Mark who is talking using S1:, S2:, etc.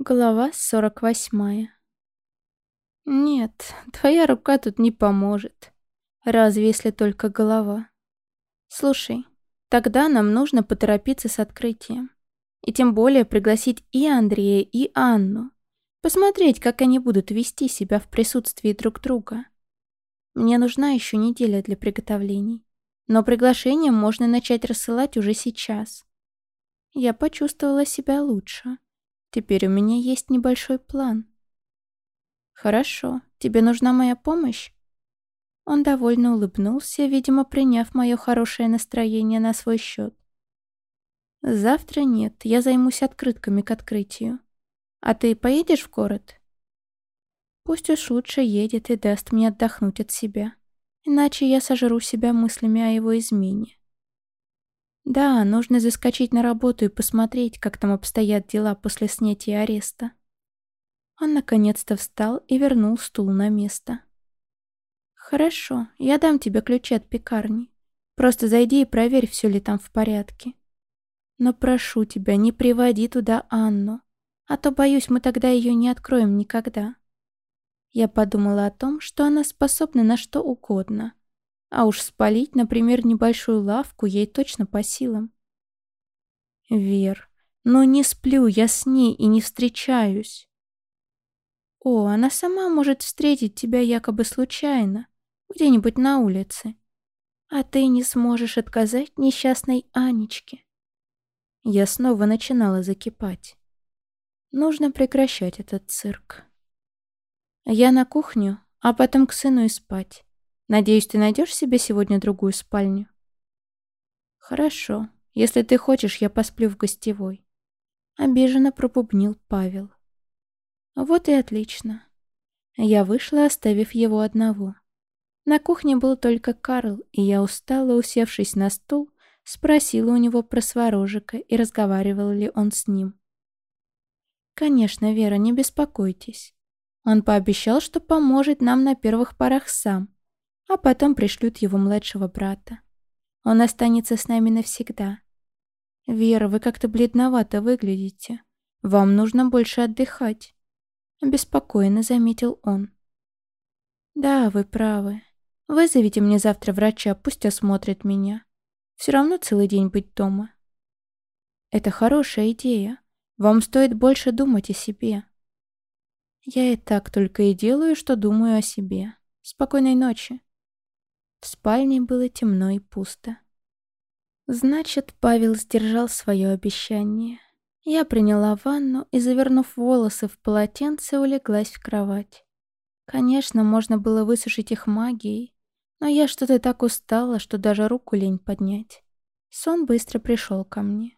S1: Глава 48. Нет, твоя рука тут не поможет. Разве если только голова. Слушай, тогда нам нужно поторопиться с открытием. И тем более пригласить и Андрея, и Анну. Посмотреть, как они будут вести себя в присутствии друг друга. Мне нужна еще неделя для приготовлений. Но приглашение можно начать рассылать уже сейчас. Я почувствовала себя лучше. Теперь у меня есть небольшой план. Хорошо, тебе нужна моя помощь? Он довольно улыбнулся, видимо, приняв мое хорошее настроение на свой счет. Завтра нет, я займусь открытками к открытию. А ты поедешь в город? Пусть уж лучше едет и даст мне отдохнуть от себя. Иначе я сожру себя мыслями о его измене. Да, нужно заскочить на работу и посмотреть, как там обстоят дела после снятия ареста. Он наконец-то встал и вернул стул на место. «Хорошо, я дам тебе ключи от пекарни. Просто зайди и проверь, все ли там в порядке. Но прошу тебя, не приводи туда Анну, а то, боюсь, мы тогда ее не откроем никогда». Я подумала о том, что она способна на что угодно, а уж спалить, например, небольшую лавку ей точно по силам. Вер, но не сплю я с ней и не встречаюсь. О, она сама может встретить тебя якобы случайно, где-нибудь на улице. А ты не сможешь отказать несчастной Анечке. Я снова начинала закипать. Нужно прекращать этот цирк. Я на кухню, а потом к сыну и спать. Надеюсь, ты найдешь себе сегодня другую спальню? Хорошо. Если ты хочешь, я посплю в гостевой. Обиженно пробубнил Павел. Вот и отлично. Я вышла, оставив его одного. На кухне был только Карл, и я устала, усевшись на стул, спросила у него про Сварожика и разговаривал ли он с ним. «Конечно, Вера, не беспокойтесь. Он пообещал, что поможет нам на первых порах сам, а потом пришлют его младшего брата. Он останется с нами навсегда. Вера, вы как-то бледновато выглядите. Вам нужно больше отдыхать. Беспокойно заметил он. Да, вы правы. Вызовите мне завтра врача, пусть осмотрит меня. Все равно целый день быть дома. Это хорошая идея. Вам стоит больше думать о себе. Я и так только и делаю, что думаю о себе. Спокойной ночи. В спальне было темно и пусто. Значит, Павел сдержал свое обещание. Я приняла ванну и, завернув волосы в полотенце, улеглась в кровать. Конечно, можно было высушить их магией, но я что-то так устала, что даже руку лень поднять. Сон быстро пришел ко мне.